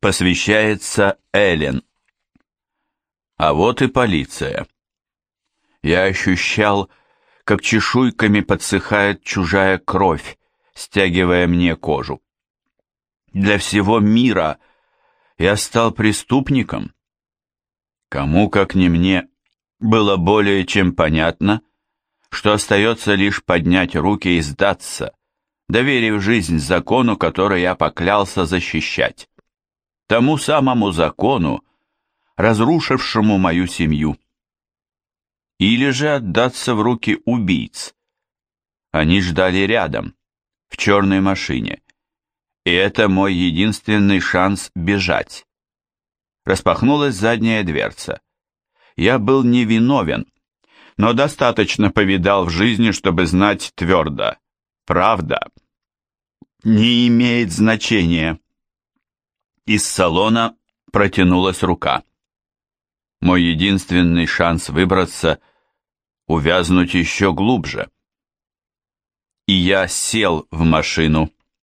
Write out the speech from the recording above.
Посвящается Эллен. А вот и полиция. Я ощущал, как чешуйками подсыхает чужая кровь, стягивая мне кожу. Для всего мира я стал преступником. Кому, как не мне, было более чем понятно, что остается лишь поднять руки и сдаться, доверив жизнь закону, который я поклялся защищать. Тому самому закону, разрушившему мою семью. Или же отдаться в руки убийц. Они ждали рядом, в черной машине. И это мой единственный шанс бежать. Распахнулась задняя дверца. Я был невиновен, но достаточно повидал в жизни, чтобы знать твердо. Правда не имеет значения. Из салона протянулась рука. Мой единственный шанс выбраться — увязнуть еще глубже. И я сел в машину.